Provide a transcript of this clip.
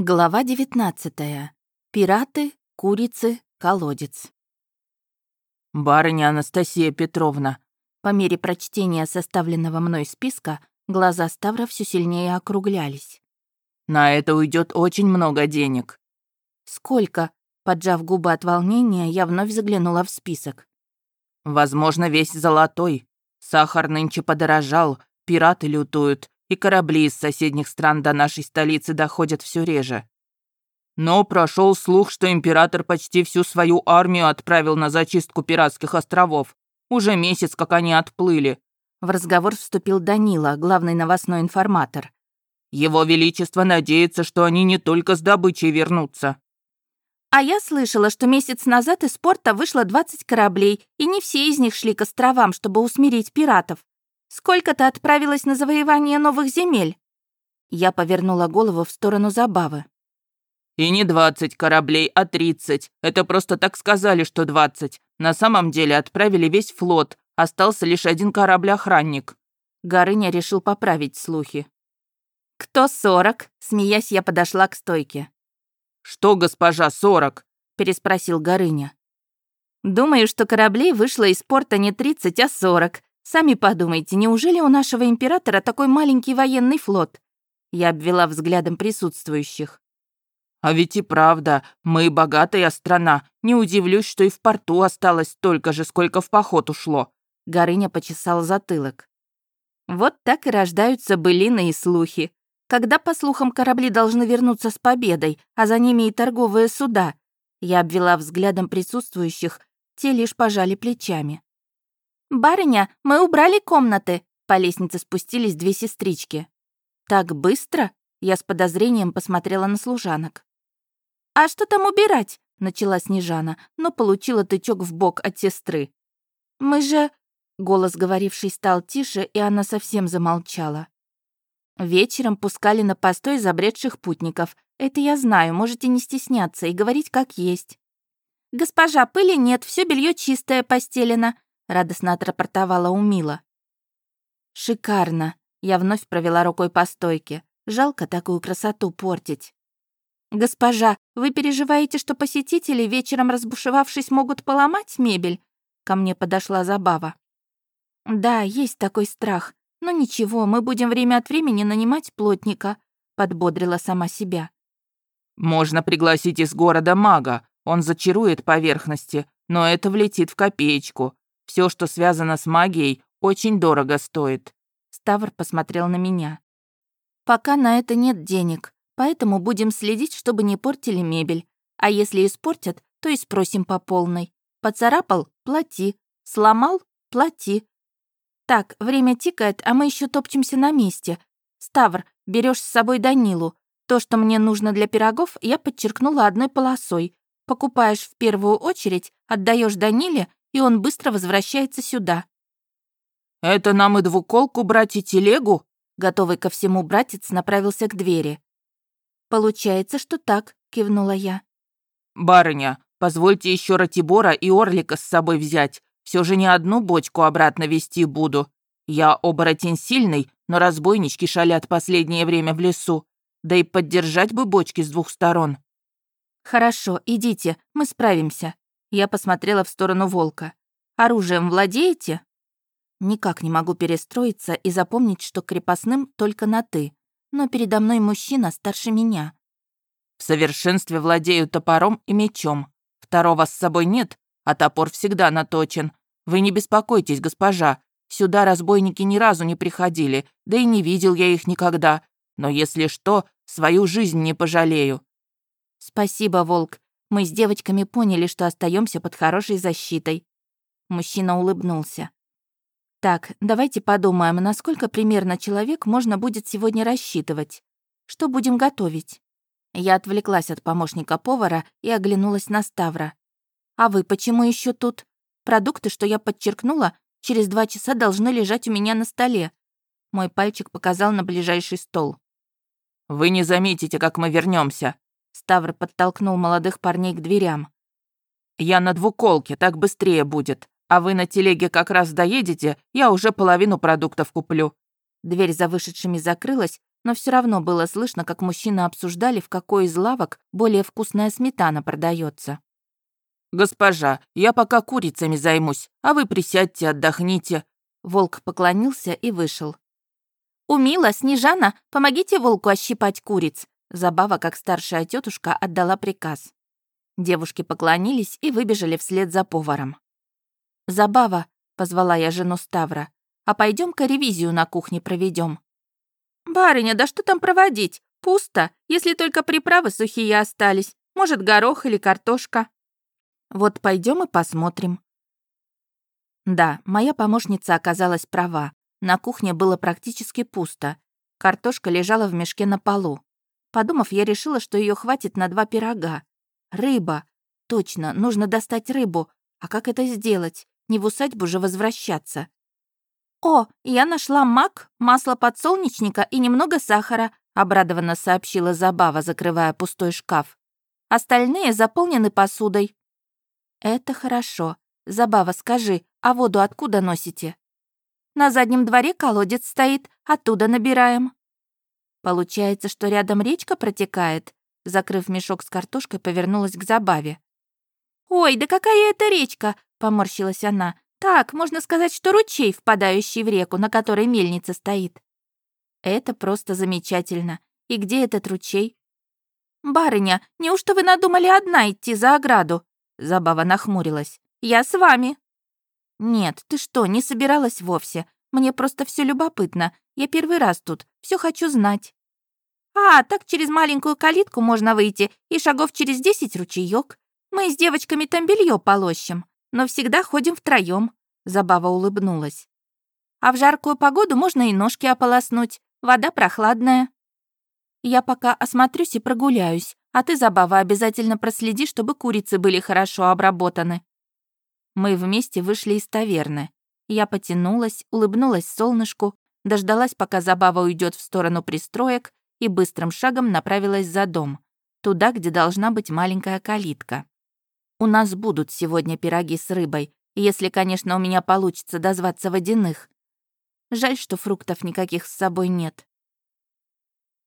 Глава 19. Пираты, курицы, колодец. «Барыня Анастасия Петровна». По мере прочтения составленного мной списка, глаза Ставра все сильнее округлялись. «На это уйдет очень много денег». «Сколько?» Поджав губы от волнения, я вновь заглянула в список. «Возможно, весь золотой. Сахар нынче подорожал, пираты лютуют, и корабли из соседних стран до нашей столицы доходят все реже. Но прошел слух, что император почти всю свою армию отправил на зачистку пиратских островов. Уже месяц, как они отплыли. В разговор вступил Данила, главный новостной информатор. Его Величество надеется, что они не только с добычей вернутся. А я слышала, что месяц назад из порта вышло 20 кораблей, и не все из них шли к островам, чтобы усмирить пиратов. Сколько-то отправилось на завоевание новых земель?» Я повернула голову в сторону забавы. «И не двадцать кораблей, а тридцать. Это просто так сказали, что двадцать. На самом деле отправили весь флот. Остался лишь один корабль-охранник». Горыня решил поправить слухи. «Кто сорок?» Смеясь, я подошла к стойке. «Что, госпожа, сорок?» переспросил Горыня. «Думаю, что кораблей вышло из порта не тридцать, а сорок. Сами подумайте, неужели у нашего императора такой маленький военный флот? Я обвела взглядом присутствующих. А ведь и правда, мы богатая страна. Не удивлюсь, что и в порту осталось столько же, сколько в поход ушло. Горыня почесал затылок. Вот так и рождаются былины и слухи. Когда, по слухам, корабли должны вернуться с победой, а за ними и торговые суда? Я обвела взглядом присутствующих, те лишь пожали плечами. «Барыня, мы убрали комнаты!» По лестнице спустились две сестрички. «Так быстро?» Я с подозрением посмотрела на служанок. «А что там убирать?» — начала Снежана, но получила тычок в бок от сестры. «Мы же...» — голос говоривший стал тише, и она совсем замолчала. Вечером пускали на постой забредших путников. Это я знаю, можете не стесняться и говорить как есть. «Госпожа, пыли нет, все белье чистое постелено», радостно отрапортовала Умила. «Шикарно!» Я вновь провела рукой по стойке. Жалко такую красоту портить. «Госпожа, вы переживаете, что посетители, вечером разбушевавшись, могут поломать мебель?» Ко мне подошла забава. «Да, есть такой страх. Но ничего, мы будем время от времени нанимать плотника», подбодрила сама себя. «Можно пригласить из города мага. Он зачарует поверхности, но это влетит в копеечку. Все, что связано с магией, очень дорого стоит». Ставр посмотрел на меня. «Пока на это нет денег, поэтому будем следить, чтобы не портили мебель. А если испортят, то и спросим по полной. Поцарапал — плати. Сломал — плати. Так, время тикает, а мы еще топчемся на месте. Ставр, берешь с собой Данилу. То, что мне нужно для пирогов, я подчеркнула одной полосой. Покупаешь в первую очередь, отдаешь Даниле, и он быстро возвращается сюда. «Это нам и двуколку брать и телегу?» Готовый ко всему братец направился к двери. «Получается, что так», — кивнула я. «Барыня, позвольте еще Ратибора и Орлика с собой взять. Все же не одну бочку обратно вести буду. Я оборотень сильный, но разбойнички шалят последнее время в лесу. Да и поддержать бы бочки с двух сторон». «Хорошо, идите, мы справимся», я посмотрела в сторону волка. «Оружием владеете?» Никак не могу перестроиться и запомнить, что крепостным только на «ты». Но передо мной мужчина старше меня. «В совершенстве владею топором и мечом. Второго с собой нет, а топор всегда наточен. Вы не беспокойтесь, госпожа. Сюда разбойники ни разу не приходили, да и не видел я их никогда. Но если что, свою жизнь не пожалею». «Спасибо, волк. Мы с девочками поняли, что остаемся под хорошей защитой. Мужчина улыбнулся. Так, давайте подумаем, насколько примерно человек можно будет сегодня рассчитывать. Что будем готовить? Я отвлеклась от помощника повара и оглянулась на Ставра. А вы почему еще тут? Продукты, что я подчеркнула, через два часа должны лежать у меня на столе. Мой пальчик показал на ближайший стол. «Вы не заметите, как мы вернемся, Ставр подтолкнул молодых парней к дверям. «Я на двуколке, так быстрее будет. А вы на телеге как раз доедете, я уже половину продуктов куплю». Дверь за вышедшими закрылась, но все равно было слышно, как мужчины обсуждали, в какой из лавок более вкусная сметана продается. «Госпожа, я пока курицами займусь, а вы присядьте, отдохните». Волк поклонился и вышел. «Умила, Снежана, помогите волку ощипать куриц!» Забава, как старшая тетушка, отдала приказ. Девушки поклонились и выбежали вслед за поваром. «Забава», — позвала я жену Ставра, «а пойдем-ка ревизию на кухне проведем. «Барыня, да что там проводить? Пусто, если только приправы сухие остались. Может, горох или картошка». «Вот пойдем и посмотрим». Да, моя помощница оказалась права. На кухне было практически пусто. Картошка лежала в мешке на полу. Подумав, я решила, что ее хватит на два пирога. Рыба. Точно, нужно достать рыбу. А как это сделать? Не в усадьбу же возвращаться. «О, я нашла мак, масло подсолнечника и немного сахара», обрадованно сообщила Забава, закрывая пустой шкаф. «Остальные заполнены посудой». «Это хорошо. Забава, скажи, а воду откуда носите?» На заднем дворе колодец стоит, оттуда набираем». Получается, что рядом речка протекает. Закрыв мешок с картошкой, повернулась к забаве. «Ой, да какая это речка!» — поморщилась она. «Так, можно сказать, что ручей, впадающий в реку, на которой мельница стоит». «Это просто замечательно. И где этот ручей?» «Барыня, неужто вы надумали одна идти за ограду?» Забава нахмурилась. «Я с вами». «Нет, ты что, не собиралась вовсе? Мне просто все любопытно. Я первый раз тут, все хочу знать». «А, так через маленькую калитку можно выйти, и шагов через десять ручеёк. Мы с девочками там белье полощем, но всегда ходим втроем. Забава улыбнулась. «А в жаркую погоду можно и ножки ополоснуть, вода прохладная». «Я пока осмотрюсь и прогуляюсь, а ты, Забава, обязательно проследи, чтобы курицы были хорошо обработаны». Мы вместе вышли из таверны. Я потянулась, улыбнулась солнышку, дождалась, пока забава уйдет в сторону пристроек и быстрым шагом направилась за дом, туда, где должна быть маленькая калитка. У нас будут сегодня пироги с рыбой, если, конечно, у меня получится дозваться водяных. Жаль, что фруктов никаких с собой нет.